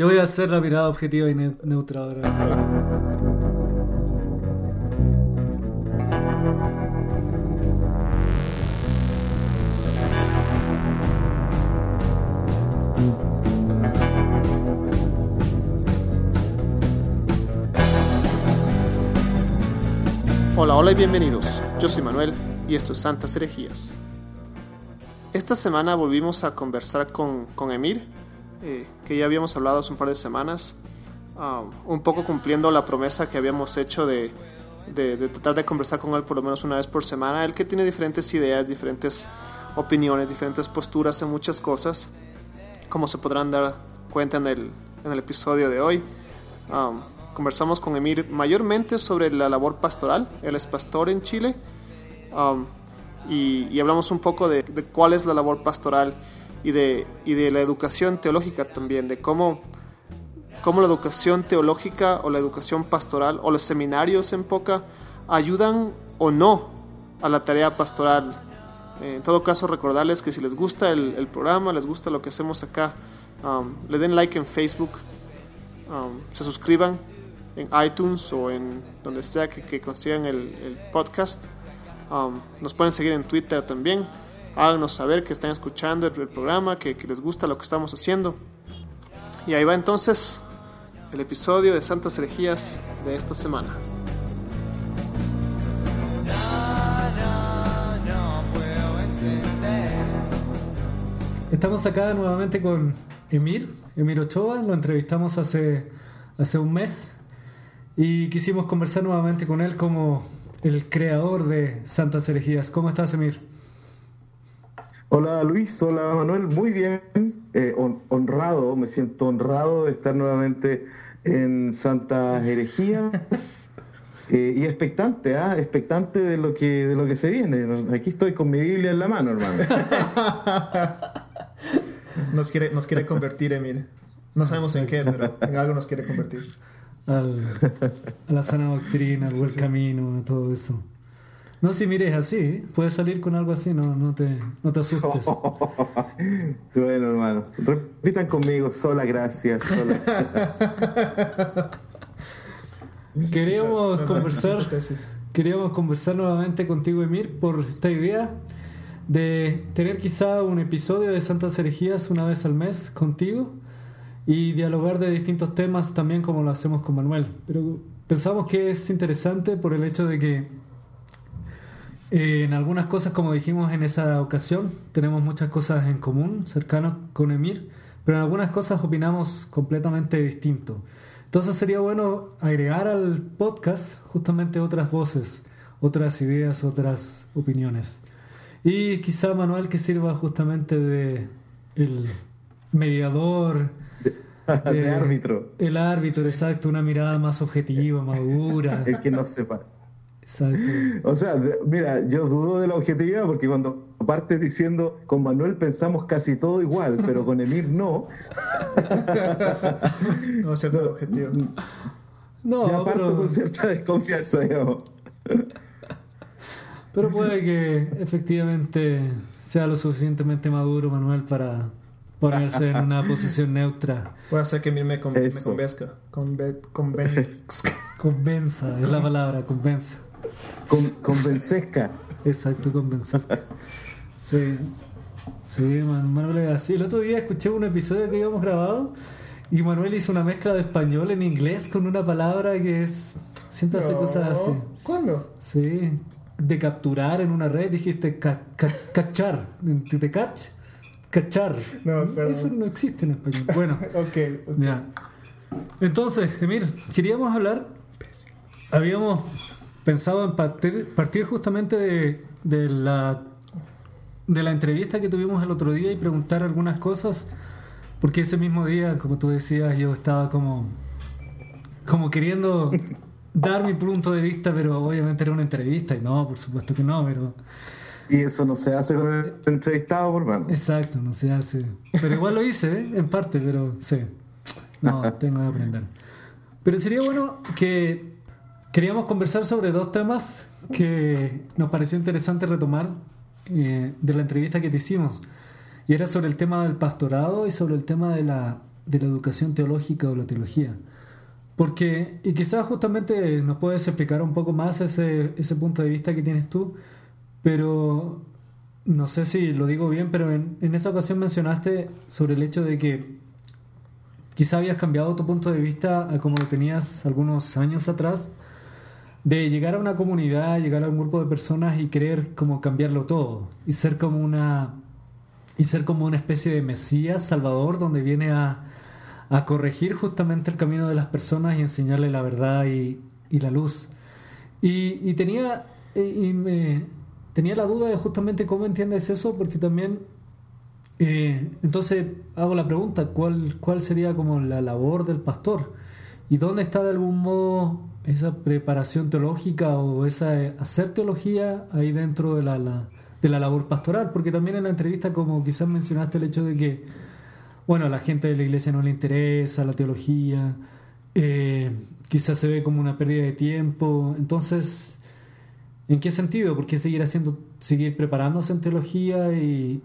yo voy a hacer la mirada objetiva y neutra ahora. Hola, hola y bienvenidos. Yo soy Manuel y esto es Santas Herejías. Esta semana volvimos a conversar con, con Emir, eh, que ya habíamos hablado hace un par de semanas, ah, un poco cumpliendo la promesa que habíamos hecho de, de, de, tratar de conversar con él por lo menos una vez por semana. Él que tiene diferentes ideas, diferentes opiniones, diferentes posturas en muchas cosas, como se podrán dar cuenta en el, en el episodio de hoy. Um, conversamos con Emir mayormente sobre la labor pastoral. Él es pastor en Chile. Um, y, y, hablamos un poco de, de, cuál es la labor pastoral y de, y de la educación teológica también, de cómo, cómo la educación teológica o la educación pastoral o los seminarios en poca ayudan o no a la tarea pastoral. En todo caso, recordarles que si les gusta el, el programa, les gusta lo que hacemos acá, um, le den like en Facebook, um, se suscriban en iTunes o en donde sea que, que consigan el, el podcast. Um, nos pueden seguir en Twitter también. Háganos saber que están escuchando el, el programa, que, que, les gusta lo que estamos haciendo. Y ahí va entonces el episodio de Santas Herejías de esta semana. Estamos acá nuevamente con Emir, Emir Ochoa, lo entrevistamos hace, hace un mes y quisimos conversar nuevamente con él como el creador de Santas Herejías. ¿Cómo estás, Emir? Hola Luis, hola Manuel, muy bien, eh, honrado, me siento honrado de estar nuevamente en Santas Herejías eh, y expectante, ¿ah? expectante de lo, que, de lo que se viene. Aquí estoy con mi Biblia en la mano, hermano. nos, quiere, nos quiere convertir, Emir. No sabemos en qué, pero en algo nos quiere convertir. Al, a la sana doctrina, al buen camino, todo eso. No, si mires así, puedes salir con algo así, no, no, te, no te asustes. bueno, hermano, repitan conmigo, sola gracia, sola. queríamos conversar, queríamos conversar nuevamente contigo, Emir, por esta idea de tener quizá un episodio de Santas Herejías una vez al mes contigo y dialogar de distintos temas también como lo hacemos con Manuel. Pero pensamos que es interesante por el hecho de que eh, en algunas cosas, como dijimos en esa ocasión, tenemos muchas cosas en común, cercanos con Emir, pero en algunas cosas opinamos completamente distinto. Entonces sería bueno agregar al podcast justamente otras voces, otras ideas, otras opiniones. Y quizá Manuel que sirva justamente de el mediador, de, de, árbitro. El árbitro, exacto, una mirada más objetiva, madura. el que no sepa. Exacto. O sea, mira, yo dudo de la objetividad porque cuando parte diciendo con Manuel pensamos casi todo igual, pero con Emir no. no, cierto no, objetivo. No, ya parto pero... con cierta desconfianza, yo. Pero puede que efectivamente sea lo suficientemente maduro, Manuel, para ponerse en una posición neutra. Puede ser que a mí me, con, me convenzca. Conve, conven, convenza, es la palabra, convenza. Con, convencesca. Exacto, convencesca. Sí. Sí, Manuel así. El otro día escuché un episodio que habíamos grabado y Manuel hizo una mezcla de español en inglés con una palabra que es. Siento hacer no. cosas así. ¿Cuándo? Sí. De capturar en una red dijiste ca, ca, cachar. ¿De catch? Cachar. No, perdón. Eso no existe en español. Bueno. okay, ok. Ya. Entonces, Emir, queríamos hablar. Habíamos pensado en partir, partir justamente de, de, la, de la entrevista que tuvimos el otro día y preguntar algunas cosas. Porque ese mismo día, como tú decías, yo estaba como. como queriendo dar mi punto de vista, pero obviamente era una entrevista y no, por supuesto que no, pero. Y eso no se hace con el entrevistado, por mano. Exacto, no se hace. Pero igual lo hice, ¿eh? en parte, pero sí. No, tengo que aprender. Pero sería bueno que queríamos conversar sobre dos temas que nos pareció interesante retomar eh, de la entrevista que te hicimos. Y era sobre el tema del pastorado y sobre el tema de la de la educación teológica o la teología. Porque, y quizás justamente nos puedes explicar un poco más ese, ese punto de vista que tienes tú, pero no sé si lo digo bien, pero en, en esa ocasión mencionaste sobre el hecho de que quizá habías cambiado tu punto de vista a como lo tenías algunos años atrás, de llegar a una comunidad, llegar a un grupo de personas y querer como cambiarlo todo y ser como una y ser como una especie de mesías salvador donde viene a, a corregir justamente el camino de las personas y enseñarle la verdad y, y la luz. Y, y tenía y me, tenía la duda de justamente cómo entiendes eso porque también eh, entonces hago la pregunta, ¿cuál, ¿cuál sería como la labor del pastor? ¿Y dónde está de algún modo esa preparación teológica o esa eh, hacer teología ahí dentro de la, de la labor pastoral? Porque también en la entrevista como quizás mencionaste el hecho de que, bueno, a la gente de la iglesia no le interesa la teología, eh, quizás se ve como una pérdida de tiempo, entonces... ¿En qué sentido? ¿Por qué seguir haciendo, seguir preparándose en teología y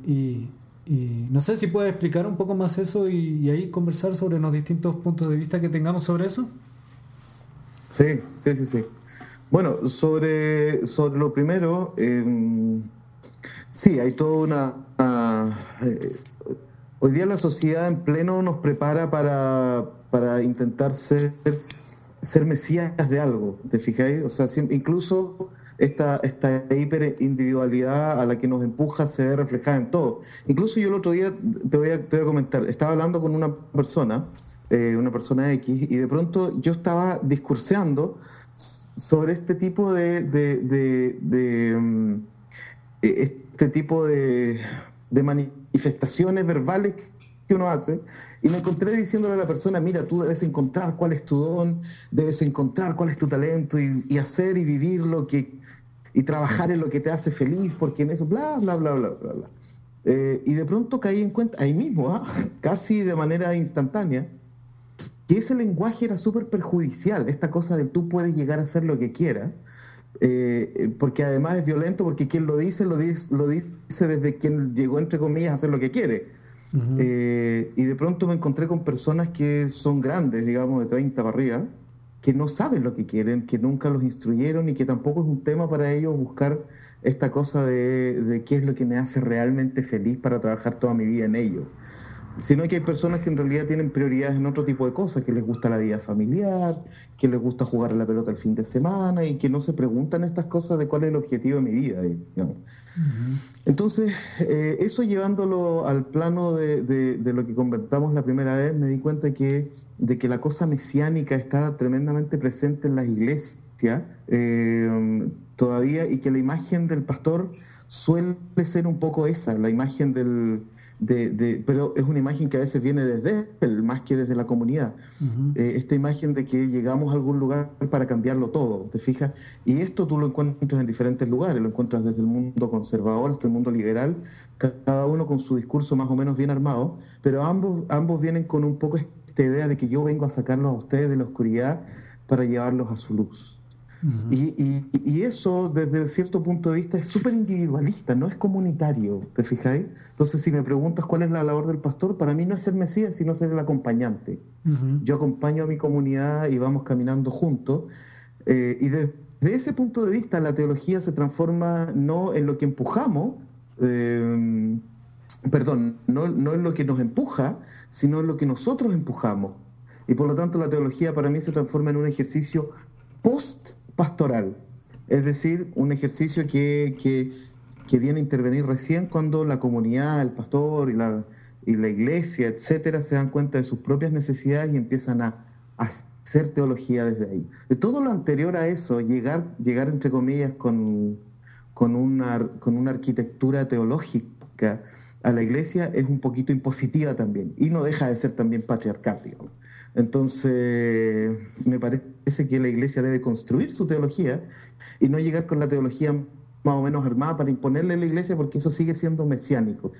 no sé si puedes explicar un poco más eso y, ahí conversar sobre los distintos puntos de vista que tengamos sobre eso. Sí, sí, sí, sí. Bueno, sobre, sobre lo primero, eh, sí, hay toda una... Eh, hoy día la sociedad en pleno nos prepara para, para intentar ser, ser mesías de algo, ¿te fijáis? O sea, incluso esta, esta hiperindividualidad a la que nos empuja se ve reflejada en todo. Incluso yo el otro día, te voy a, te voy a comentar, estaba hablando con una persona, eh, una persona X, y de pronto yo estaba discurseando sobre este tipo de, de, de, mm, e, este tipo de, de manifestaciones verbales que uno hace y me encontré diciéndole a la persona, mira, tú debes encontrar cuál es tu don, debes encontrar cuál es tu talento y, hacer y vivir lo que, y trabajar en lo que te hace feliz, porque en eso, bla, bla, bla, bla, bla, bla. Eh, y de pronto caí en cuenta, ahí mismo, ¿ah? casi de manera instantánea, que ese lenguaje era súper perjudicial, esta cosa de tú puedes llegar a hacer lo que quieras, eh, porque además es violento, porque quien lo dice, lo dice, lo dice desde quien llegó, entre comillas, a hacer lo que quiere. Eh, y de pronto me encontré con personas que son grandes, digamos, de 30 para arriba, que no saben lo que quieren, que nunca los instruyeron y que tampoco es un tema para ellos buscar esta cosa de, de qué es lo que me hace realmente feliz para trabajar toda mi vida en ello sino que hay personas que en realidad tienen prioridades en otro tipo de cosas, que les gusta la vida familiar, que les gusta jugar a la pelota el fin de semana y que no se preguntan estas cosas de cuál es el objetivo de mi vida. Entonces, eh, eso llevándolo al plano de, de, lo que convertamos la primera vez, me di cuenta que, de que la cosa mesiánica está tremendamente presente en las iglesias eh, todavía y que la imagen del pastor suele ser un poco esa, la imagen del de, pero es una imagen que a veces viene desde él, más que desde la comunidad. Eh, esta imagen de que llegamos a algún lugar para cambiarlo todo, ¿te fijas? Y esto tú lo encuentras en diferentes lugares, lo encuentras desde el mundo conservador hasta el mundo liberal, cada uno con su discurso más o menos bien armado, pero ambos, ambos vienen con un poco esta idea de que yo vengo a sacarlos a ustedes de la oscuridad para llevarlos a su luz y, eso, desde cierto punto de vista, es súper individualista, no es comunitario, ¿te fijáis? Entonces, si me preguntas cuál es la labor del pastor, para mí no es ser Mesías, sino ser el acompañante. Yo acompaño a mi comunidad y vamos caminando juntos. Eh, y desde ese punto de vista, la teología se transforma no en lo que empujamos, eh, perdón, no, no en lo que nos empuja, sino en lo que nosotros empujamos. Y por lo tanto, la teología para mí se transforma en un ejercicio post pastoral, es decir, un ejercicio que, que, viene a intervenir recién cuando la comunidad, el pastor y la, y la iglesia, etcétera, se dan cuenta de sus propias necesidades y empiezan a, hacer teología desde ahí. De todo lo anterior a eso, llegar, llegar entre comillas, con, con, una, con una arquitectura teológica a la iglesia es un poquito impositiva también y no deja de ser también patriarcal, Entonces, me parece que la iglesia debe construir su teología y no llegar con la teología más o menos armada para imponerle a la iglesia porque eso sigue siendo mesiánico.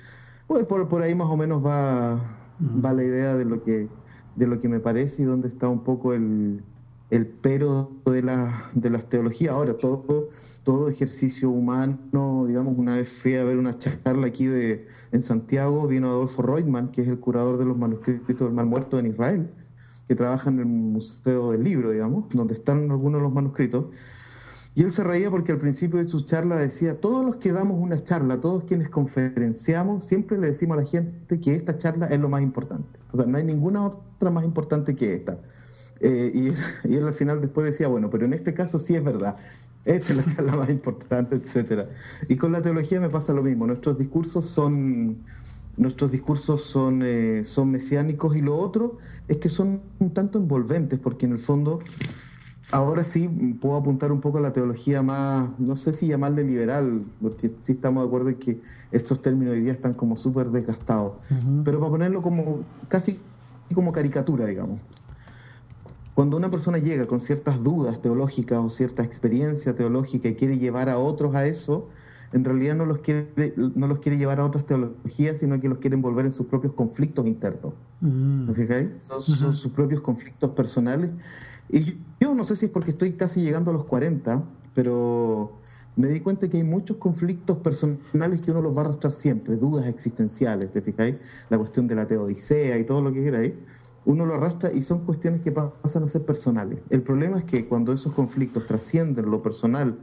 Pues por, por ahí más o menos va, va la idea de lo que de lo que me parece y dónde está un poco el, el pero de, la, de las teologías. Ahora, todo, todo ejercicio humano, digamos, una vez fui a ver una charla aquí de, en Santiago, vino Adolfo Reutemann, que es el curador de los manuscritos del Mal Muerto en Israel, que trabaja en el Museo del Libro, digamos, donde están algunos de los manuscritos. Y él se reía porque al principio de su charla decía, todos los que damos una charla, todos quienes conferenciamos, siempre le decimos a la gente que esta charla es lo más importante. O sea, no hay ninguna otra más importante que esta. Eh, y, y, él al final después decía, bueno, pero en este caso sí es verdad. Esta es la charla más importante, etcétera. Y con la teología me pasa lo mismo. Nuestros discursos son nuestros discursos son, eh, son mesiánicos y lo otro es que son un tanto envolventes, porque en el fondo ahora sí puedo apuntar un poco a la teología más, no sé si llamarle liberal, porque sí estamos de acuerdo en que estos términos hoy día están como súper desgastados, pero para ponerlo como casi como caricatura, digamos. Cuando una persona llega con ciertas dudas teológicas o cierta experiencia teológica y quiere llevar a otros a eso, en realidad no los quiere, no los quiere llevar a otras teologías, sino que los quiere envolver en sus propios conflictos internos. Mm. fijáis? Son, sus propios conflictos personales. Y yo, no sé si es porque estoy casi llegando a los 40, pero me di cuenta que hay muchos conflictos personales que uno los va a arrastrar siempre, dudas existenciales, ¿te fijáis? La cuestión de la teodicea y todo lo que queráis uno lo arrastra y son cuestiones que pasan a ser personales. El problema es que cuando esos conflictos trascienden lo personal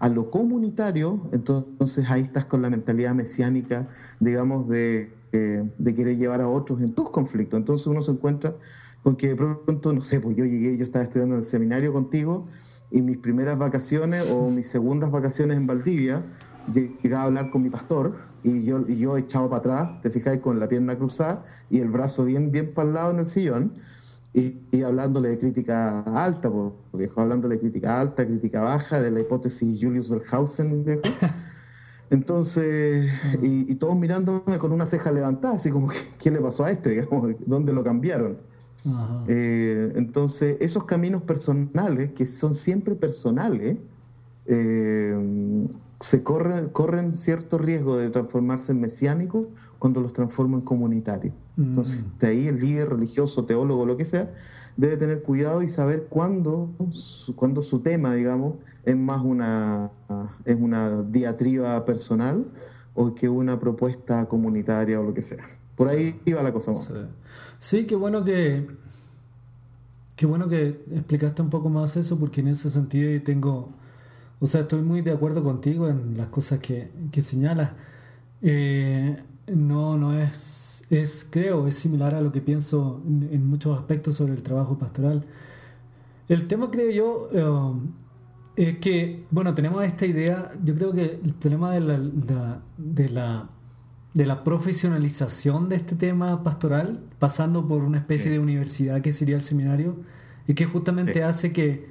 a lo comunitario, entonces ahí estás con la mentalidad mesiánica, digamos, de, eh, de querer llevar a otros en tus conflictos. Entonces uno se encuentra con que de pronto, no sé, pues yo llegué, yo estaba estudiando en el seminario contigo y mis primeras vacaciones o mis segundas vacaciones en Valdivia, llegaba a hablar con mi pastor y yo, y yo echado para atrás, te fijáis, con la pierna cruzada y el brazo bien, bien para el lado en el sillón y, hablándole de crítica alta, porque hablándole de crítica alta, crítica baja, de la hipótesis Julius Verhausen, Entonces, y, todos mirándome con una ceja levantada, así como, ¿qué le pasó a este? Digamos, ¿Dónde lo cambiaron? Eh, entonces, esos caminos personales, que son siempre personales, eh, se corren, corren cierto riesgo de transformarse en mesiánicos cuando los transforman en comunitarios. Entonces, mm. de ahí el líder religioso, teólogo, lo que sea, debe tener cuidado y saber cuándo, cuándo su tema, digamos, es más una, es una diatriba personal o que una propuesta comunitaria o lo que sea. Por ahí iba la cosa más. Sí. qué bueno que qué bueno que explicaste un poco más eso, porque en ese sentido tengo, o sea, estoy muy de acuerdo contigo en las cosas que, que señalas. Eh, no, no es, es, creo, es similar a lo que pienso en, muchos aspectos sobre el trabajo pastoral. El tema, creo yo, eh, es que, bueno, tenemos esta idea, yo creo que el problema de la, de, la, de la profesionalización de este tema pastoral, pasando por una especie de universidad que sería el seminario, y que justamente hace que,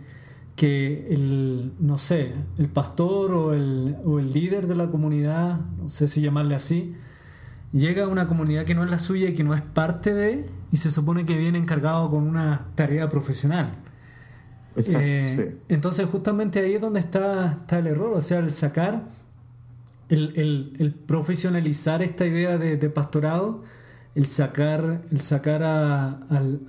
que el, no sé, el pastor o el, o el líder de la comunidad, no sé si llamarle así, llega a una comunidad que no es la suya y que no es parte de, y se supone que viene encargado con una tarea profesional. Exacto, eh, Entonces justamente ahí es donde está, está, el error, o sea, el sacar, el, el, profesionalizar esta idea de, pastorado, el sacar, el sacar al,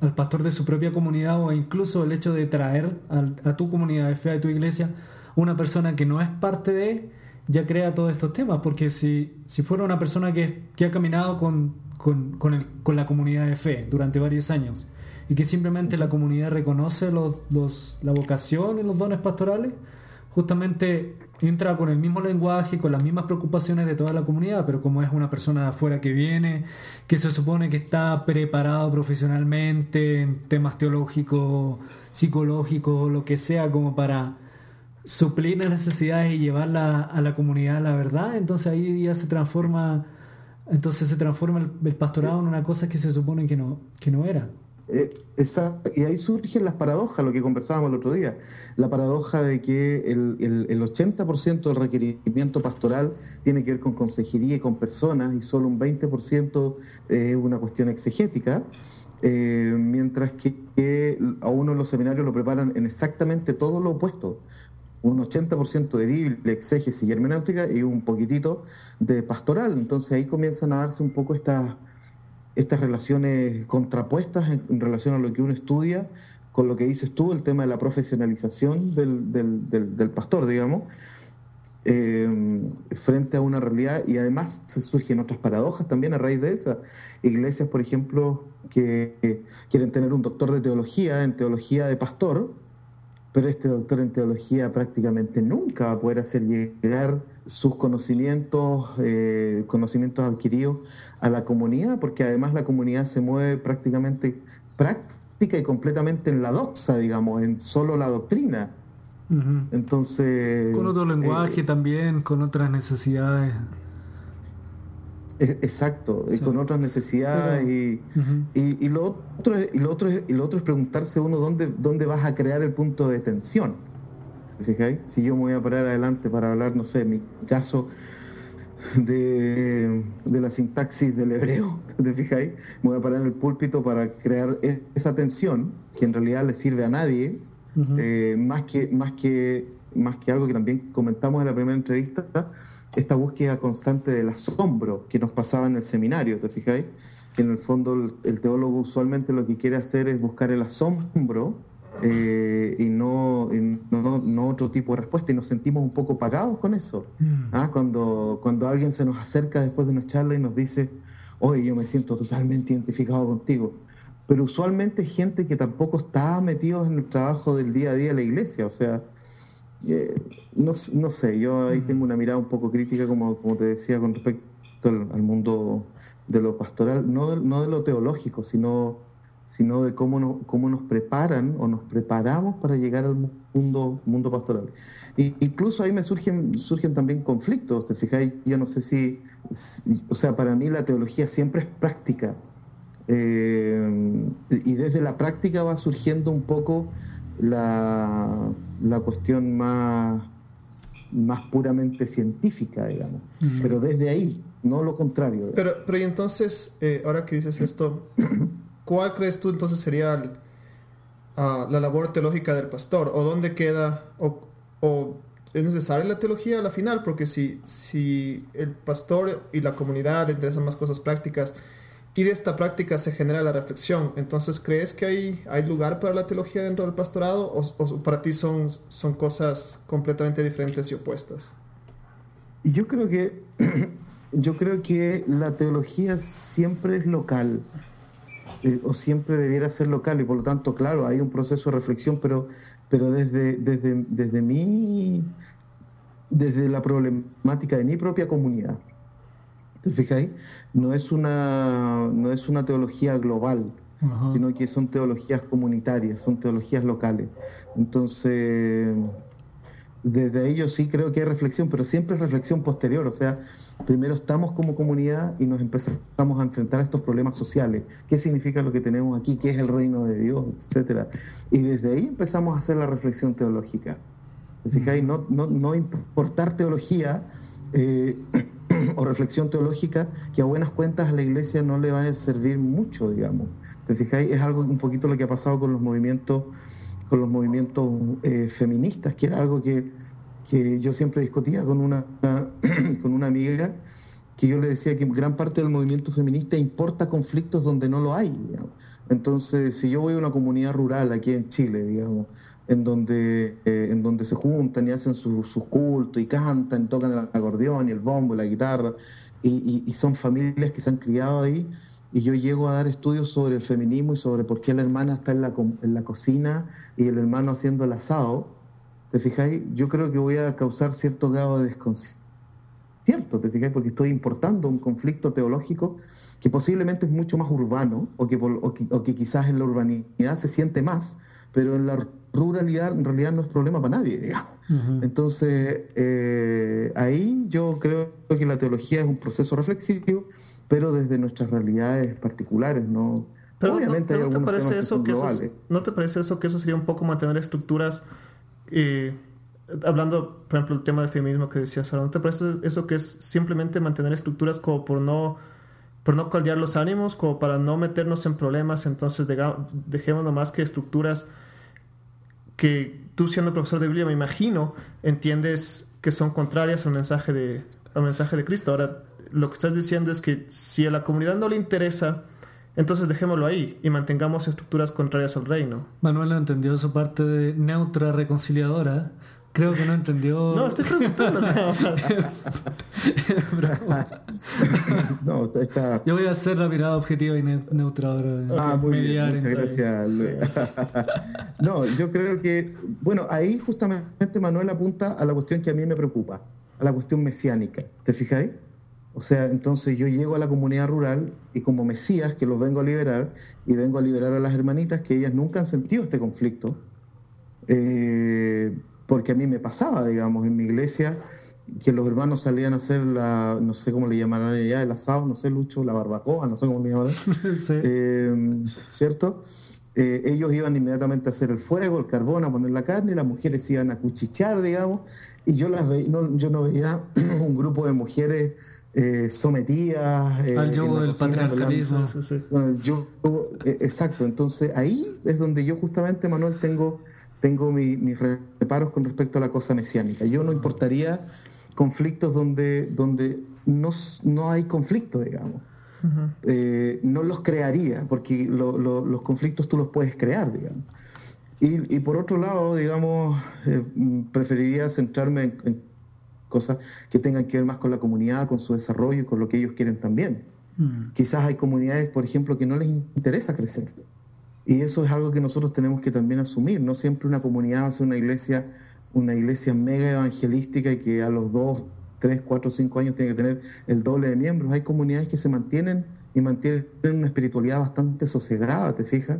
al, pastor de su propia comunidad o incluso el hecho de traer a tu comunidad de fe, a tu iglesia, una persona que no es parte de ya crea todos estos temas, porque si, si fuera una persona que, que ha caminado con, con, con, el, con, la comunidad de fe durante varios años y que simplemente la comunidad reconoce los, los, la vocación y los dones pastorales, justamente entra con el mismo lenguaje, con las mismas preocupaciones de toda la comunidad, pero como es una persona de afuera que viene, que se supone que está preparado profesionalmente en temas teológicos, psicológicos, lo que sea, como para suplir las necesidades y llevarla a la comunidad la verdad, entonces ahí ya se transforma, entonces se transforma el, pastorado en una cosa que se supone que no, que no era. Eh. Y ahí surgen las paradojas, lo que conversábamos el otro día. La paradoja de que el, el, el 80% del requerimiento pastoral tiene que ver con consejería y con personas y solo un 20% es una cuestión exegética. Eh, mientras que, a uno en los seminarios lo preparan en exactamente todo lo opuesto un 80% de Biblia, exégesis y hermenéutica y un poquitito de pastoral. Entonces ahí comienzan a darse un poco estas, estas relaciones contrapuestas en, relación a lo que uno estudia con lo que dices tú, el tema de la profesionalización del, del, pastor, digamos, eh, frente a una realidad y además surgen otras paradojas también a raíz de esa. Iglesias, por ejemplo, que quieren tener un doctor de teología, en teología de pastor, pero este doctor en teología prácticamente nunca va a poder hacer llegar sus conocimientos, eh, conocimientos adquiridos a la comunidad, porque además la comunidad se mueve prácticamente práctica y completamente en la doxa, digamos, en solo la doctrina. Entonces... Con otro lenguaje eh, también, con otras necesidades. E, exacto, y con otras necesidades y, y, lo otro, y, lo otro es, y lo otro es preguntarse uno dónde, dónde vas a crear el punto de tensión. ¿Fijáis? Si yo me voy a parar adelante para hablar, no sé, en mi caso de, de, la sintaxis del hebreo, ¿te fijáis? Me voy a parar en el púlpito para crear e, esa tensión que en realidad le sirve a nadie, eh, más, que, más, que, más que algo que también comentamos en la primera entrevista, esta búsqueda constante del asombro que nos pasaba en el seminario, ¿te fijáis? Que en el fondo el, teólogo usualmente lo que quiere hacer es buscar el asombro eh, y, no, no, otro tipo de respuesta y nos sentimos un poco pagados con eso. Mm. ¿ah? Cuando, cuando alguien se nos acerca después de una charla y nos dice, oye, yo me siento totalmente identificado contigo. Pero usualmente gente que tampoco está metido en el trabajo del día a día de la iglesia, o sea, eh, no, no, sé, yo ahí tengo una mirada un poco crítica, como, como te decía, con respecto al, mundo de lo pastoral, no de, no de lo teológico, sino, sino de cómo, cómo nos preparan o nos preparamos para llegar al mundo, mundo pastoral. Incluso ahí me surgen, surgen también conflictos, ¿te fijáis? Yo no sé si, o sea, para mí la teología siempre es práctica. Eh, y desde la práctica va surgiendo un poco la, la cuestión más, más puramente científica, digamos. Pero desde ahí, no lo contrario. Pero, pero y entonces, eh, ahora que dices esto, ¿cuál crees tú entonces sería ah, la labor teológica del pastor? ¿O dónde queda? O, o, es necesaria la teología a la final? Porque si, si el pastor y la comunidad le interesan más cosas prácticas, y de esta práctica se genera la reflexión. Entonces, ¿crees que hay, hay lugar para la teología dentro del pastorado o, para ti son, son cosas completamente diferentes y opuestas? Yo creo que yo creo que la teología siempre es local eh, o siempre debiera ser local y por lo tanto, claro, hay un proceso de reflexión, pero, pero desde, desde, desde, mí, desde la problemática de mi propia comunidad. ¿Te fijáis? No es una, no es una teología global, sino que son teologías comunitarias, son teologías locales. Entonces, desde ahí yo sí creo que hay reflexión, pero siempre es reflexión posterior. O sea, primero estamos como comunidad y nos empezamos a enfrentar a estos problemas sociales. ¿Qué significa lo que tenemos aquí? ¿Qué es el reino de Dios? Etcétera. Y desde ahí empezamos a hacer la reflexión teológica. ¿Te fijáis? No, no, no importar teología. Eh, o reflexión teológica que a buenas cuentas a la iglesia no le va a servir mucho, digamos. ¿Te fijáis? Es algo un poquito lo que ha pasado con los movimientos, con los movimientos eh, feministas, que era algo que, que, yo siempre discutía con una, con una amiga, que yo le decía que gran parte del movimiento feminista importa conflictos donde no lo hay. Entonces, si yo voy a una comunidad rural aquí en Chile, digamos, en donde, eh, en donde se juntan y hacen sus cultos y cantan, tocan el acordeón y el bombo y la guitarra, y, son familias que se han criado ahí, y yo llego a dar estudios sobre el feminismo y sobre por qué la hermana está en la, en la cocina y el hermano haciendo el asado, ¿te fijáis? Yo creo que voy a causar cierto grado de desconcierto, ¿te fijáis? Porque estoy importando un conflicto teológico que posiblemente es mucho más urbano o que, o que, o que quizás en la urbanidad se siente más, pero en la ruralidad en realidad no es problema para nadie, digamos. Entonces, eh, ahí yo creo que la teología es un proceso reflexivo, pero desde nuestras realidades particulares, ¿no? Pero Obviamente no, te parece eso que, eso, ¿no te parece eso que eso sería un poco mantener estructuras, eh, hablando, por ejemplo, el tema del feminismo que decías ahora, ¿no te parece eso que es simplemente mantener estructuras como por no por no caldear los ánimos, como para no meternos en problemas, entonces dejemos nomás que estructuras que tú siendo profesor de Biblia, me imagino, entiendes que son contrarias al mensaje de, al mensaje de Cristo. Ahora, lo que estás diciendo es que si a la comunidad no le interesa entonces dejémoslo ahí y mantengamos estructuras contrarias al reino. Manuel entendió su parte de neutra reconciliadora. Creo que no entendió. No, estoy preguntando nada no, está... Yo voy a hacer la mirada objetiva y neutra ahora. Ah, muy bien. Muchas gracias, Luis. no, yo creo que, bueno, ahí justamente Manuel apunta a la cuestión que a mí me preocupa, a la cuestión mesiánica. ¿Te fijáis? O sea, entonces yo llego a la comunidad rural y como Mesías, que los vengo a liberar, y vengo a liberar a las hermanitas que ellas nunca han sentido este conflicto, eh, porque a mí me pasaba, digamos, en mi iglesia, que los hermanos salían a hacer la, no sé cómo le llamarán allá, el asado, no sé, Lucho, la barbacoa, no sé cómo le llamarán, eh, ¿cierto? Eh, ellos iban inmediatamente a hacer el fuego, el carbón, a poner la carne, y las mujeres iban a cuchichear, digamos, y yo, las no, yo no veía un grupo de mujeres eh, sometidas eh, al yugo del patriarcalismo. Eh, exacto, entonces ahí es donde yo justamente, Manuel, tengo, tengo mis reparos con respecto a la cosa mesiánica. Yo no importaría conflictos donde, donde no, no hay conflicto, digamos. Eh, no los crearía, porque los conflictos tú los puedes crear, digamos. Y, y por otro lado, digamos, preferiría centrarme en cosas que tengan que ver más con la comunidad, con su desarrollo y con lo que ellos quieren también. Mm. Quizás hay comunidades, por ejemplo, que no les interesa crecer. Y eso es algo que nosotros tenemos que también asumir. No siempre una comunidad hace una iglesia, una iglesia mega evangelística y que a los dos, tres, cuatro, cinco años tiene que tener el doble de miembros. Hay comunidades que se mantienen y mantienen una espiritualidad bastante sosegada, ¿te fijas?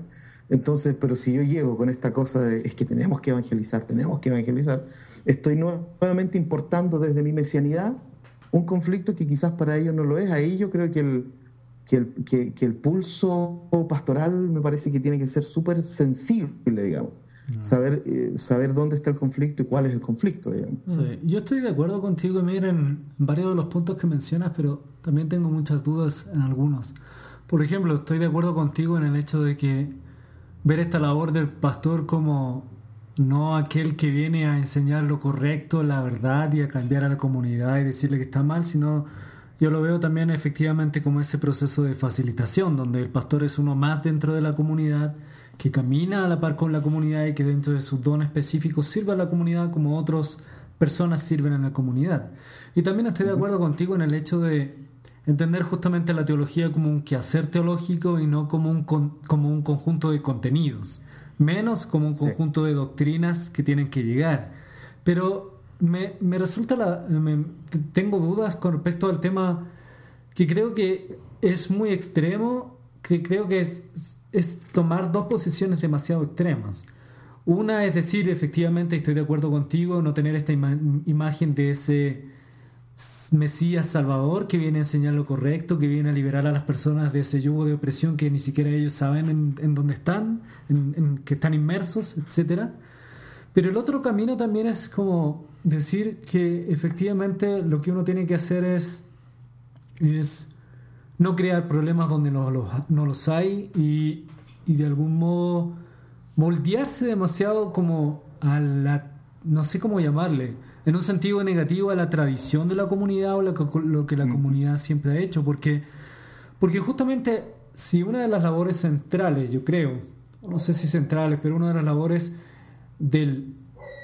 Entonces, pero si yo llego con esta cosa de es que tenemos que evangelizar, tenemos que evangelizar, estoy nuevamente importando desde mi mesianidad un conflicto que quizás para ellos no lo es. Ahí yo creo que el, que el, que, el pulso pastoral me parece que tiene que ser súper sensible, digamos. Mm. Saber, eh, saber dónde está el conflicto y cuál es el conflicto. Digamos. Sí. Yo estoy de acuerdo contigo, Emir, en varios de los puntos que mencionas, pero también tengo muchas dudas en algunos. Por ejemplo, estoy de acuerdo contigo en el hecho de que ver esta labor del pastor como no aquel que viene a enseñar lo correcto, la verdad y a cambiar a la comunidad y decirle que está mal, sino yo lo veo también efectivamente como ese proceso de facilitación, donde el pastor es uno más dentro de la comunidad, que camina a la par con la comunidad y que dentro de sus dones específicos sirve a la comunidad como otras personas sirven a la comunidad. Y también estoy de acuerdo contigo en el hecho de entender justamente la teología como un quehacer teológico y no como un, como un conjunto de contenidos, menos como un conjunto de doctrinas que tienen que llegar. Pero me, me resulta, la, tengo dudas con respecto al tema que creo que es muy extremo, que creo que es, es tomar dos posiciones demasiado extremas. Una es decir, efectivamente, estoy de acuerdo contigo, no tener esta imagen de ese Mesías Salvador que viene a enseñar lo correcto, que viene a liberar a las personas de ese yugo de opresión que ni siquiera ellos saben en, dónde están, en, que están inmersos, etc. Pero el otro camino también es como decir que efectivamente lo que uno tiene que hacer es, es no crear problemas donde no los, no los hay y, y de algún modo moldearse demasiado como a la, no sé cómo llamarle, en un sentido negativo a la tradición de la comunidad o lo que, la comunidad siempre ha hecho, porque, porque justamente si una de las labores centrales, yo creo, no sé si centrales, pero una de las labores del,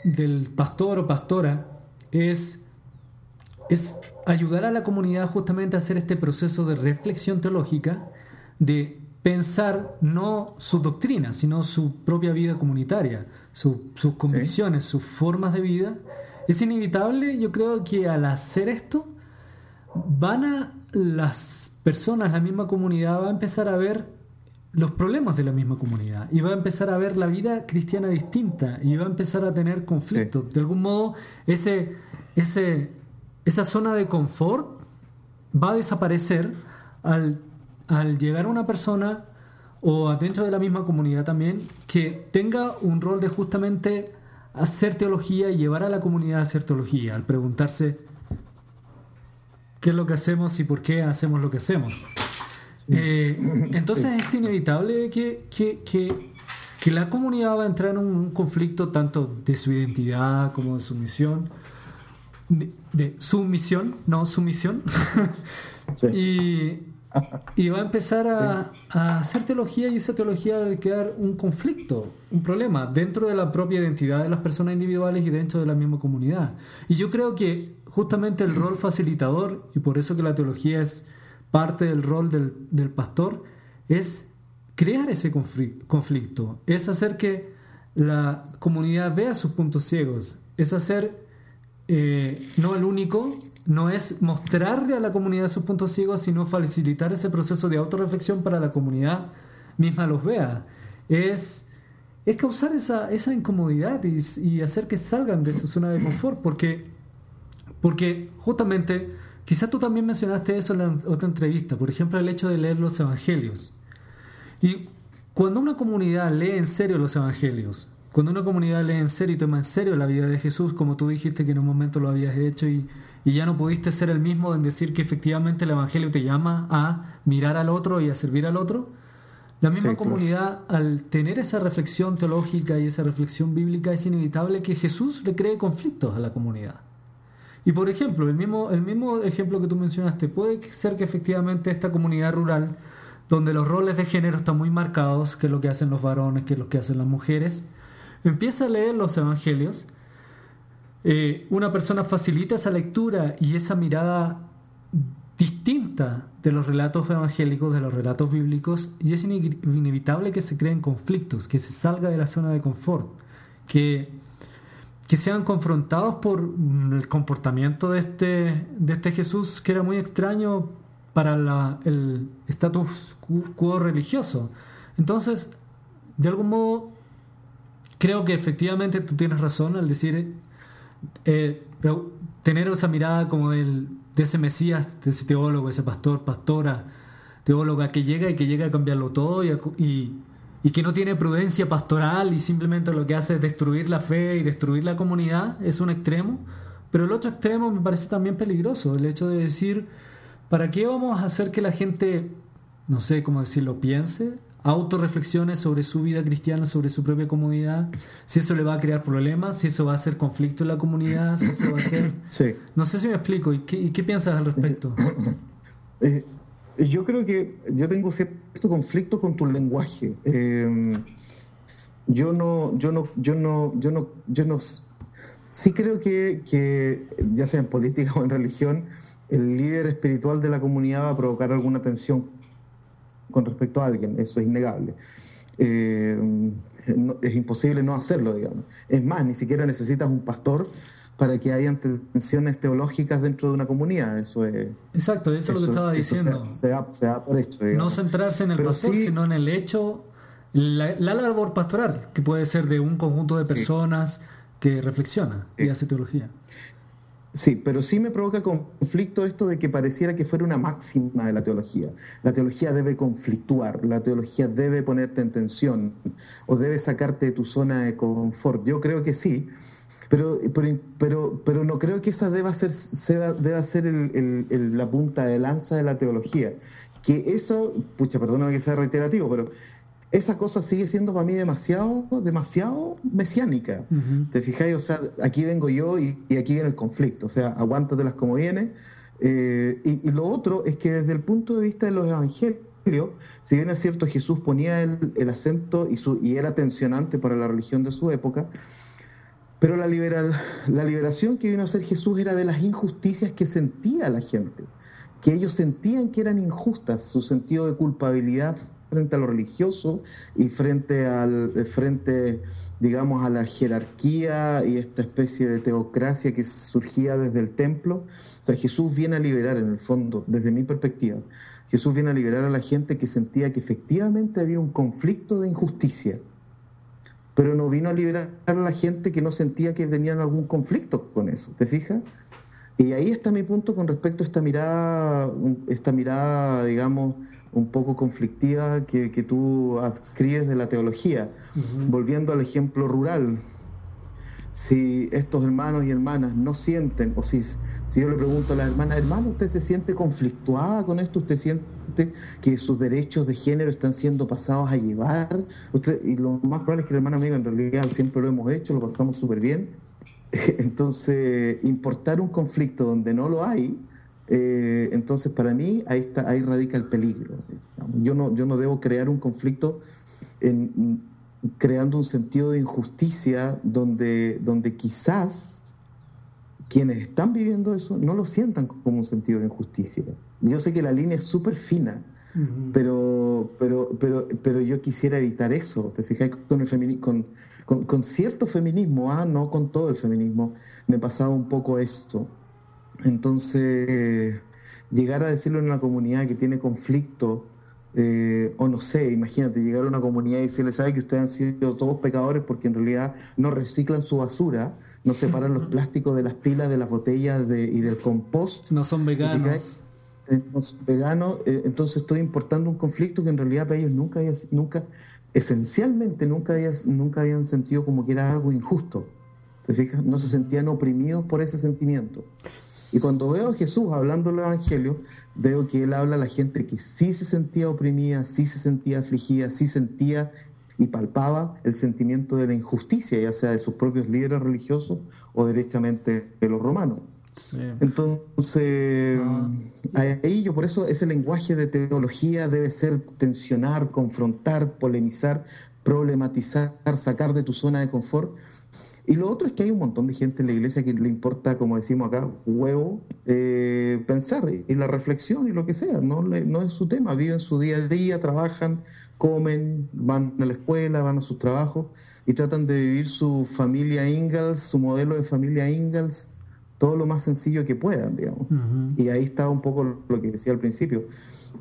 del pastor o pastora es, es ayudar a la comunidad justamente a hacer este proceso de reflexión teológica, de pensar no su doctrina, sino su propia vida comunitaria, sus convicciones, sus formas de vida. Es inevitable, yo creo que al hacer esto, van a las personas, la misma comunidad, va a empezar a ver los problemas de la misma comunidad y va a empezar a ver la vida cristiana distinta y va a empezar a tener conflictos. De algún modo, ese, ese, esa zona de confort va a desaparecer al, al llegar a una persona o dentro de la misma comunidad también que tenga un rol de justamente hacer teología y llevar a la comunidad a hacer teología, al preguntarse qué es lo que hacemos y por qué hacemos lo que hacemos. Eh, entonces es inevitable que, que, que, que, la comunidad va a entrar en un conflicto tanto de su identidad como de su misión, de, su misión, no su misión. y, y va a empezar a, a, hacer teología y esa teología va a crear un conflicto, un problema dentro de la propia identidad de las personas individuales y dentro de la misma comunidad. Y yo creo que justamente el rol facilitador, y por eso que la teología es parte del rol del, del pastor, es crear ese conflicto, es hacer que la comunidad vea sus puntos ciegos, es hacer eh, no el único, no es mostrarle a la comunidad sus puntos ciegos, sino facilitar ese proceso de autorreflexión para la comunidad misma los vea. Es, es causar esa, esa incomodidad y, y, hacer que salgan de esa zona de confort, porque, porque justamente, quizás tú también mencionaste eso en la otra entrevista, por ejemplo, el hecho de leer los evangelios. Y cuando una comunidad lee en serio los evangelios, cuando una comunidad lee en serio y toma en serio la vida de Jesús, como tú dijiste que en un momento lo habías hecho y, y ya no pudiste ser el mismo en decir que efectivamente el Evangelio te llama a mirar al otro y a servir al otro, la misma comunidad, al tener esa reflexión teológica y esa reflexión bíblica, es inevitable que Jesús le cree conflictos a la comunidad. Y por ejemplo, el mismo, el mismo ejemplo que tú mencionaste, puede ser que efectivamente esta comunidad rural donde los roles de género están muy marcados, que es lo que hacen los varones, que es lo que hacen las mujeres, empieza a leer los evangelios, eh, una persona facilita esa lectura y esa mirada distinta de los relatos evangélicos, de los relatos bíblicos, y es inevitable que se creen conflictos, que se salga de la zona de confort, que, que sean confrontados por el comportamiento de este, de este Jesús que era muy extraño para el status quo religioso. Entonces, de algún modo, creo que efectivamente tú tienes razón al decir, eh, tener esa mirada como del, de ese Mesías, de ese teólogo, ese pastor, pastora, teóloga que llega y que llega a cambiarlo todo y que no tiene prudencia pastoral y simplemente lo que hace es destruir la fe y destruir la comunidad, es un extremo. Pero el otro extremo me parece también peligroso, el hecho de decir, ¿Para qué vamos a hacer que la gente, no sé cómo decirlo, piense? autorreflexiones sobre su vida cristiana, sobre su propia comunidad, si eso le va a crear problemas, si eso va a hacer conflicto en la comunidad, si eso va a ser... Sí. No sé si me explico, ¿y qué, qué piensas al respecto? Eh, yo creo que yo tengo cierto conflicto con tu lenguaje. Eh, yo no, yo no, yo no, yo no, yo no... Sí creo que, que ya sea en política o en religión, el líder espiritual de la comunidad va a provocar alguna tensión con respecto a alguien, eso es innegable. Eh, es imposible no hacerlo, digamos. Es más, ni siquiera necesitas un pastor para que haya tensiones teológicas dentro de una comunidad. Eso es. Exacto, eso, es lo que estaba diciendo. Se, da, por hecho. No centrarse en el pastor, sino en el hecho, la, labor pastoral, que puede ser de un conjunto de personas que reflexiona y hace teología. Sí, pero sí me provoca conflicto esto de que pareciera que fuera una máxima de la teología. La teología debe conflictuar, la teología debe ponerte en tensión o debe sacarte de tu zona de confort. Yo creo que sí, pero, pero, pero, no creo que esa deba ser, deba ser la punta de lanza de la teología. Que eso, pucha, perdóname que sea reiterativo, pero esa cosa sigue siendo para mí demasiado, demasiado mesiánica. ¿Te fijáis? O sea, aquí vengo yo y, aquí viene el conflicto. O sea, aguántatelas como viene. Eh, y, lo otro es que desde el punto de vista de los evangelios, si bien es cierto, Jesús ponía el, acento y, su, y era tensionante para la religión de su época, pero la, liberación que vino a hacer Jesús era de las injusticias que sentía la gente, que ellos sentían que eran injustas, su sentido de culpabilidad frente a lo religioso y frente al frente digamos a la jerarquía y esta especie de teocracia que surgía desde el templo. O sea, Jesús viene a liberar en el fondo, desde mi perspectiva, Jesús viene a liberar a la gente que sentía que efectivamente había un conflicto de injusticia, pero no vino a liberar a la gente que no sentía que tenían algún conflicto con eso, ¿te fijas? Y ahí está mi punto con respecto a esta mirada, esta mirada, digamos, un poco conflictiva que, que tú adscribes de la teología. Volviendo al ejemplo rural, si estos hermanos y hermanas no sienten, o si, si yo le pregunto a las hermanas, hermano, ¿usted se siente conflictuada con esto? ¿Usted siente que sus derechos de género están siendo pasados a llevar? Y lo más probable es que la hermana amiga en realidad siempre lo hemos hecho, lo pasamos súper bien. Entonces, importar un conflicto donde no lo hay, eh, entonces para mí ahí, radica el peligro. Yo no, yo no debo crear un conflicto creando un sentido de injusticia donde, donde quizás quienes están viviendo eso no lo sientan como un sentido de injusticia. Yo sé que la línea es súper fina, pero, pero, pero, pero yo quisiera evitar eso. ¿Te fijas? Con, el con, con, cierto feminismo, ah, no con todo el feminismo, me pasaba un poco esto. Entonces, llegar a decirlo en una comunidad que tiene conflicto, eh, o no sé, imagínate, llegar a una comunidad y decirle, sabe que ustedes han sido todos pecadores porque en realidad no reciclan su basura, no separan los plásticos de las pilas, de las botellas y del compost. No son veganos. Eh, no son veganos, eh, entonces estoy importando un conflicto que en realidad para ellos nunca, había, nunca esencialmente nunca, había, nunca habían sentido como que era algo injusto. ¿Te fijas? No se sentían oprimidos por ese sentimiento. Y cuando veo a Jesús hablando el Evangelio, veo que él habla a la gente que sí se sentía oprimida, sí se sentía afligida, sí sentía y palpaba el sentimiento de la injusticia, ya sea de sus propios líderes religiosos o derechamente de los romanos. Entonces, ah. ahí yo por eso ese lenguaje de teología debe ser tensionar, confrontar, polemizar, problematizar, sacar de tu zona de confort, y lo otro es que hay un montón de gente en la iglesia que le importa, como decimos acá, huevo, eh, pensar y la reflexión y lo que sea. No, no es su tema. Viven su día a día, trabajan, comen, van a la escuela, van a sus trabajos y tratan de vivir su familia Ingalls, su modelo de familia Ingalls, todo lo más sencillo que puedan, digamos. Y ahí está un poco lo que decía al principio.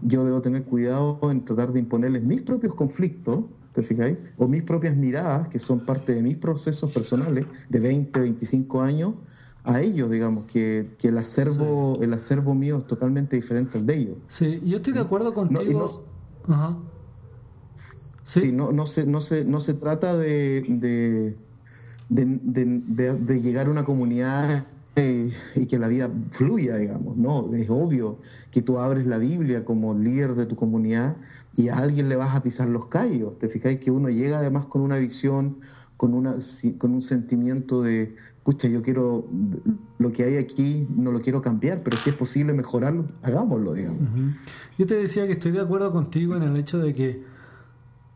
Yo debo tener cuidado en tratar de imponerles mis propios conflictos ¿te fijáis? O mis propias miradas, que son parte de mis procesos personales de 20, 25 años, a ellos, digamos, que, que el, acervo, el acervo mío es totalmente diferente al de ellos. Sí, yo estoy de acuerdo contigo. No, Ajá. Sí, no, no, se, no, se, no se trata de, de, de, de llegar a una comunidad y que la vida fluya, digamos. No, es obvio que tú abres la Biblia como líder de tu comunidad y a alguien le vas a pisar los callos. Te fijáis que uno llega además con una visión, con, una, con un sentimiento de, pucha, yo quiero, lo que hay aquí no lo quiero cambiar, pero si es posible mejorarlo, hagámoslo, digamos. Yo te decía que estoy de acuerdo contigo en el hecho de que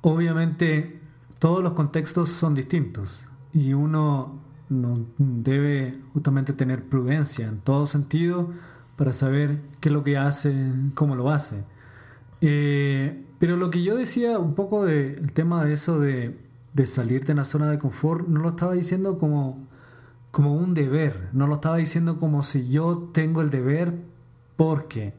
obviamente todos los contextos son distintos y uno no debe justamente tener prudencia en todo sentido para saber qué es lo que hace, cómo lo hace. Eh, pero lo que yo decía un poco del tema de eso de, de, salir de la zona de confort, no lo estaba diciendo como, como un deber, no lo estaba diciendo como si yo tengo el deber porque,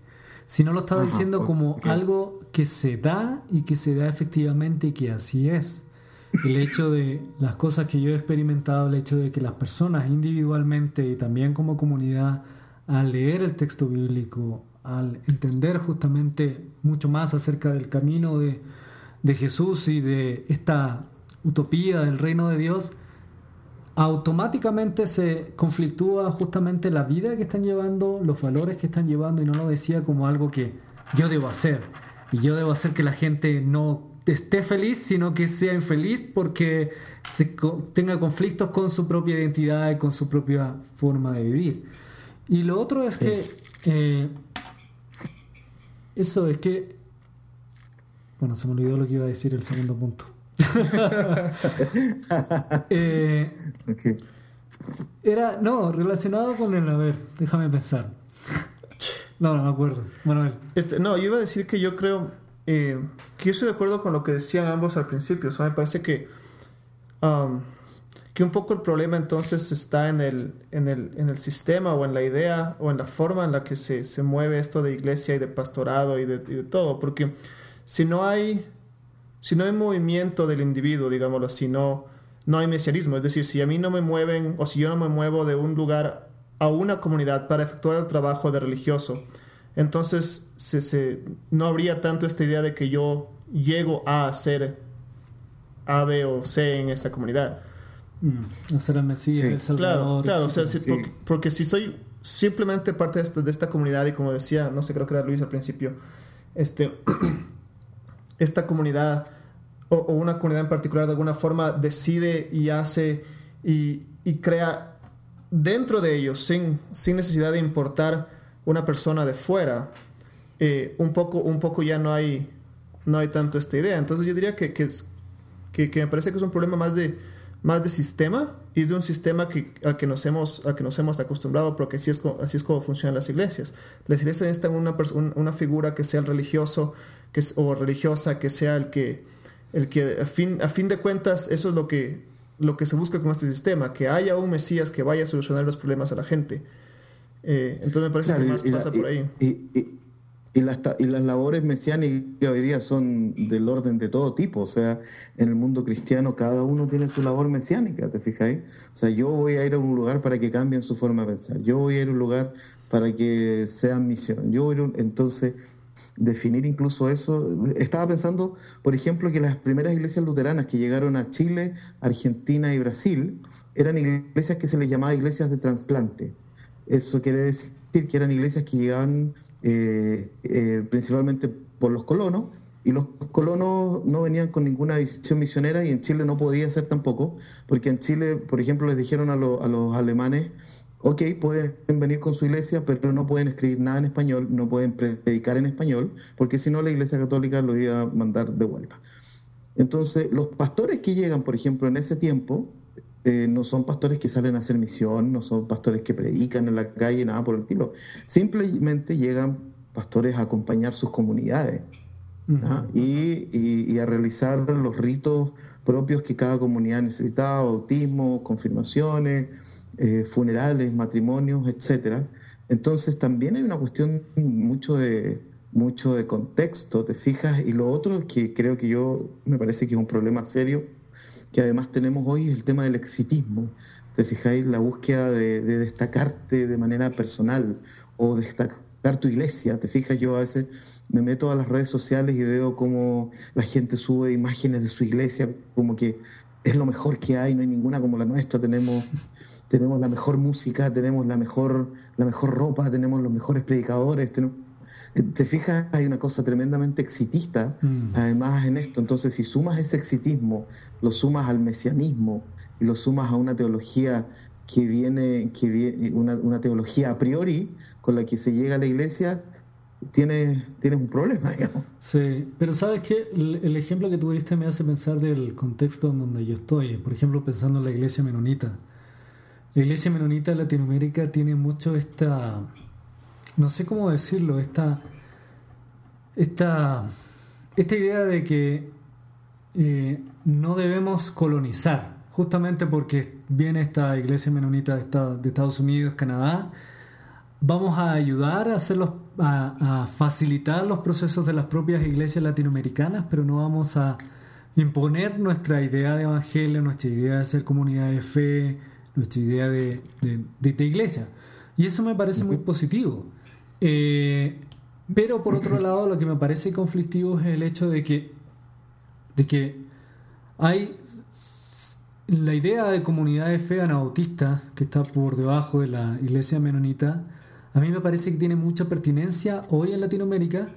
sino lo estaba diciendo como algo que se da y que se da efectivamente y que así es el hecho de las cosas que yo he experimentado, el hecho de que las personas individualmente y también como comunidad, al leer el texto bíblico, al entender justamente mucho más acerca del camino de, de Jesús y de esta utopía del reino de Dios, automáticamente se conflictúa justamente la vida que están llevando, los valores que están llevando, y no lo decía como algo que yo debo hacer. Y yo debo hacer que la gente no esté feliz, sino que sea infeliz porque se, tenga conflictos con su propia identidad y con su propia forma de vivir. Y lo otro es que eh, eso es que bueno, se me olvidó lo que iba a decir el segundo punto. Eh, era, no, relacionado con el, a ver, déjame pensar. No, no me acuerdo. Manuel. Este, no, yo iba a decir que yo creo eh, que yo estoy de acuerdo con lo que decían ambos al principio. O sea, me parece que, um, que un poco el problema entonces está en el, en, el, en el sistema o en la idea o en la forma en la que se, se mueve esto de iglesia y de pastorado y de, y de, todo. Porque si no hay, si no hay movimiento del individuo, digámoslo así, no, no hay mesianismo. Es decir, si a mí no me mueven o si yo no me muevo de un lugar a una comunidad para efectuar el trabajo de religioso, entonces se, no habría tanto esta idea de que yo llego a ser A, B o C en esta comunidad. Mm, a ser el Mesías, el Salvador. Claro, claro porque, si soy simplemente parte de esta, comunidad y como decía, no sé, creo que era Luis al principio, este, esta comunidad o, una comunidad en particular de alguna forma decide y hace y, y crea dentro de ellos sin, sin necesidad de importar una persona de fuera, eh, un, poco, un poco ya no hay, no hay tanto esta idea. Entonces yo diría que, que, que, me parece que es un problema más de, más de sistema y es de un sistema que, al, que nos hemos, al que nos hemos acostumbrado porque así es, así es como funcionan las iglesias. Las iglesias necesitan una, una figura que sea el religioso que, o religiosa, que sea el que, el que a, fin, a fin de cuentas eso es lo que, lo que se busca con este sistema, que haya un Mesías que vaya a solucionar los problemas a la gente. Eh, entonces me parece que más pasa por ahí. Y las, y las labores mesiánicas hoy día son del orden de todo tipo. O sea, en el mundo cristiano cada uno tiene su labor mesiánica, ¿te fijáis? O sea, yo voy a ir a un lugar para que cambien su forma de pensar. Yo voy a ir a un lugar para que sean misión. Yo voy entonces, definir incluso eso. Estaba pensando, por ejemplo, que las primeras iglesias luteranas que llegaron a Chile, Argentina y Brasil eran iglesias que se les llamaba iglesias de trasplante. Eso quiere decir que eran iglesias que llegaban eh, eh, principalmente por los colonos, y los colonos no venían con ninguna visión misionera y en Chile no podía ser tampoco, porque en Chile, por ejemplo, les dijeron a, los alemanes, ok, pueden venir con su iglesia, pero no pueden escribir nada en español, no pueden predicar en español, porque si no la iglesia católica lo iba a mandar de vuelta. Entonces, los pastores que llegan, por ejemplo, en ese tiempo, eh, no son pastores que salen a hacer misión, no son pastores que predican en la calle, nada por el estilo. Simplemente llegan pastores a acompañar sus comunidades y, a realizar los ritos propios que cada comunidad necesita, bautismo, confirmaciones, eh, funerales, matrimonios, etc. Entonces también hay una cuestión mucho de, mucho de contexto, te fijas, y lo otro que creo que yo me parece que es un problema serio que además tenemos hoy el tema del exitismo. ¿Te fijáis? La búsqueda de, destacarte de manera personal o destacar tu iglesia. ¿Te fijas? Yo a veces me meto a las redes sociales y veo cómo la gente sube imágenes de su iglesia, como que es lo mejor que hay, no hay ninguna como la nuestra, tenemos, tenemos la mejor música, tenemos la mejor, la mejor ropa, tenemos los mejores predicadores, tenemos te fijas, hay una cosa tremendamente exitista, mm. además en esto. Entonces, si sumas ese exitismo, lo sumas al mesianismo y lo sumas a una teología que viene, que viene una, teología a priori con la que se llega a la iglesia, tienes, tienes un problema, digamos. Sí, pero sabes que el, ejemplo que tuviste me hace pensar del contexto en donde yo estoy. Por ejemplo, pensando en la iglesia menonita. La iglesia menonita de Latinoamérica tiene mucho esta no sé cómo decirlo, esta, esta, esta idea de que eh, no debemos colonizar, justamente porque viene esta iglesia menonita de, Estados Unidos, Canadá, vamos a ayudar a, hacerlos, a, a facilitar los procesos de las propias iglesias latinoamericanas, pero no vamos a imponer nuestra idea de evangelio, nuestra idea de ser comunidad de fe, nuestra idea de, de iglesia. Y eso me parece muy positivo. Eh, pero por otro lado, lo que me parece conflictivo es el hecho de que, de que hay la idea de comunidad de fe anabautista que está por debajo de la iglesia menonita, a mí me parece que tiene mucha pertinencia hoy en Latinoamérica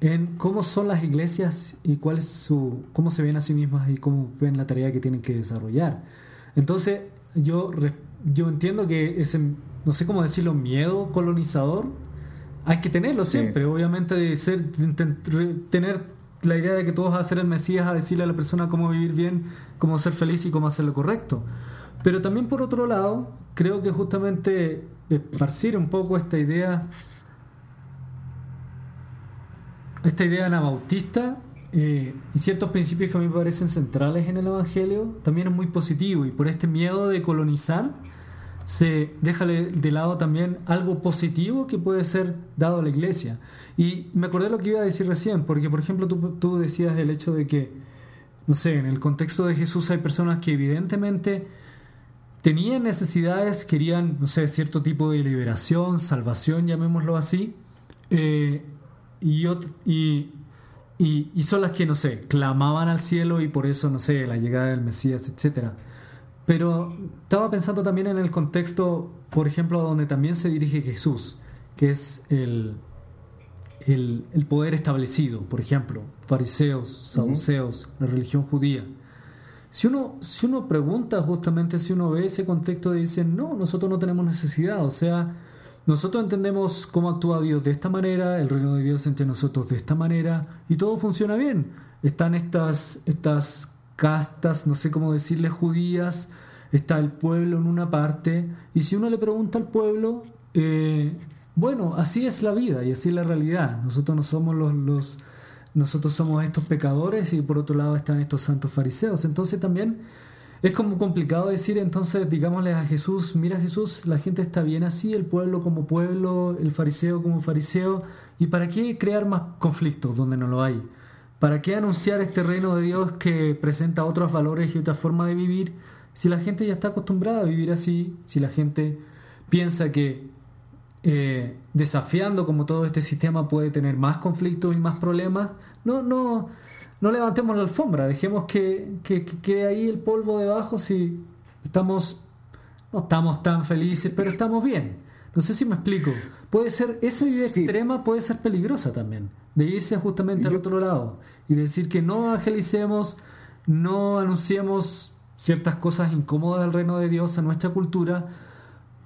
en cómo son las iglesias y cuál es su, cómo se ven a sí mismas y cómo ven la tarea que tienen que desarrollar. Entonces, yo, yo entiendo que ese, no sé cómo decirlo, miedo colonizador hay que tenerlo siempre, obviamente, de ser, tener la idea de que todos vas a ser el Mesías a decirle a la persona cómo vivir bien, cómo ser feliz y cómo hacer lo correcto. Pero también por otro lado, creo que justamente esparcir un poco esta idea, esta idea anabautista eh, y ciertos principios que a mí me parecen centrales en el Evangelio, también es muy positivo y por este miedo de colonizar, se deja de lado también algo positivo que puede ser dado a la iglesia. Y me acordé lo que iba a decir recién, porque por ejemplo tú, tú decías el hecho de que, no sé, en el contexto de Jesús hay personas que evidentemente tenían necesidades, querían, no sé, cierto tipo de liberación, salvación, llamémoslo así, eh, y, y, y, y, son las que, no sé, clamaban al cielo y por eso, no sé, la llegada del Mesías, etcétera. Pero estaba pensando también en el contexto, por ejemplo, donde también se dirige Jesús, que es el, el, poder establecido, por ejemplo, fariseos, saduceos, la religión judía. Si uno, si uno pregunta justamente, si uno ve ese contexto, dice, no, nosotros no tenemos necesidad, o sea, nosotros entendemos cómo actúa Dios de esta manera, el reino de Dios entre nosotros de esta manera, y todo funciona bien. Están estas, estas castas, no sé cómo decirle, judías, está el pueblo en una parte, y si uno le pregunta al pueblo, eh, bueno, así es la vida y así es la realidad. Nosotros no somos los, los, nosotros somos estos pecadores y por otro lado están estos santos fariseos. Entonces también es como complicado decir, entonces digámosle a Jesús, mira Jesús, la gente está bien así, el pueblo como pueblo, el fariseo como fariseo, ¿y para qué crear más conflictos donde no lo hay? ¿Para qué anunciar este reino de Dios que presenta otros valores y otra forma de vivir si la gente ya está acostumbrada a vivir así? Si la gente piensa que eh, desafiando como todo este sistema puede tener más conflictos y más problemas, no, no, no levantemos la alfombra, dejemos que, que, quede ahí el polvo debajo si estamos, no estamos tan felices, pero estamos bien. No sé si me explico. Puede ser, esa idea extrema puede ser peligrosa también, de irse justamente al otro lado y decir que no evangelicemos, no anunciemos ciertas cosas incómodas del reino de Dios a nuestra cultura,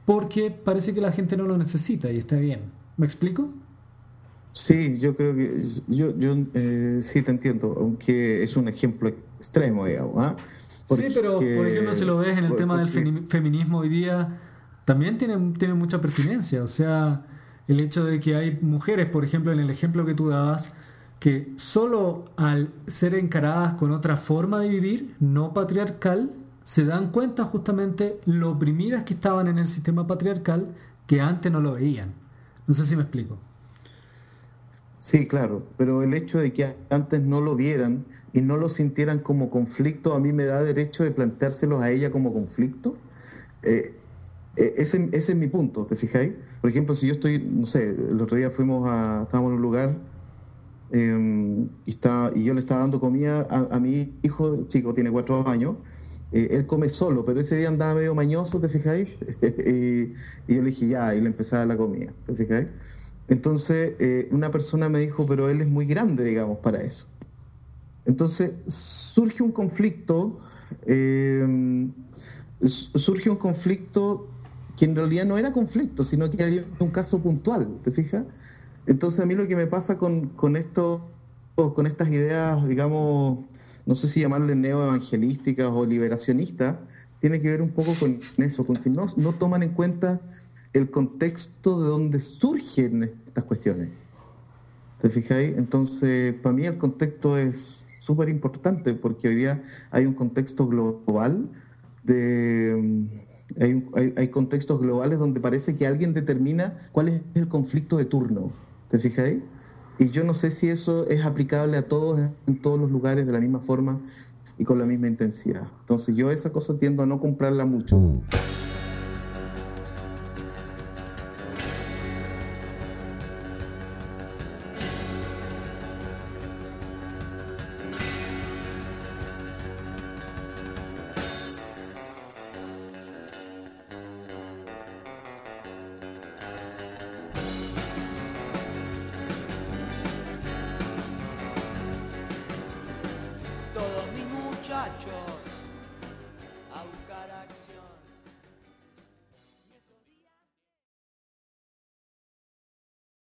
porque parece que la gente no lo necesita y está bien. ¿Me explico? Sí, yo creo que yo, yo eh, sí te entiendo, aunque es un ejemplo extremo, digamos. ¿ah? sí, pero por ejemplo, si lo ves en el tema del feminismo hoy día, también tiene, tiene mucha pertinencia. O sea, el hecho de que hay mujeres, por ejemplo, en el ejemplo que tú dabas, que solo al ser encaradas con otra forma de vivir, no patriarcal, se dan cuenta justamente lo oprimidas que estaban en el sistema patriarcal que antes no lo veían. No sé si me explico. Sí, claro, pero el hecho de que antes no lo vieran y no lo sintieran como conflicto, a mí me da derecho de planteárselos a ella como conflicto. Eh, ese, ese, es mi punto, ¿te fijáis? Por ejemplo, si yo estoy, no sé, el otro día fuimos a, estábamos en un lugar em, y, está, y yo le estaba dando comida a, a mi hijo, chico, tiene cuatro años, eh, él come solo, pero ese día andaba medio mañoso, ¿te fijáis? y, yo le dije, ya, y le empezaba la comida, ¿te fijáis? Entonces, eh, una persona me dijo, pero él es muy grande, digamos, para eso. Entonces, surge un conflicto, eh, surge un conflicto que en realidad no era conflicto, sino que había un caso puntual, ¿te fijas? Entonces, a mí lo que me pasa con, con esto, con estas ideas, digamos, no sé si llamarle neoevangelísticas o liberacionistas, tiene que ver un poco con eso, con que no, no toman en cuenta el contexto de donde surgen estas cuestiones. ¿Te fijáis? Entonces, para mí el contexto es súper importante porque hoy día hay un contexto global de... Hay, hay, contextos globales donde parece que alguien determina cuál es el conflicto de turno. ¿Te fijáis? Y yo no sé si eso es aplicable a todos en todos los lugares de la misma forma y con la misma intensidad. Entonces yo esa cosa tiendo a no comprarla mucho. Mm.